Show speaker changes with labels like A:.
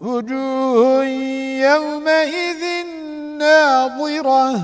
A: وجوه يومئذ ناظرة.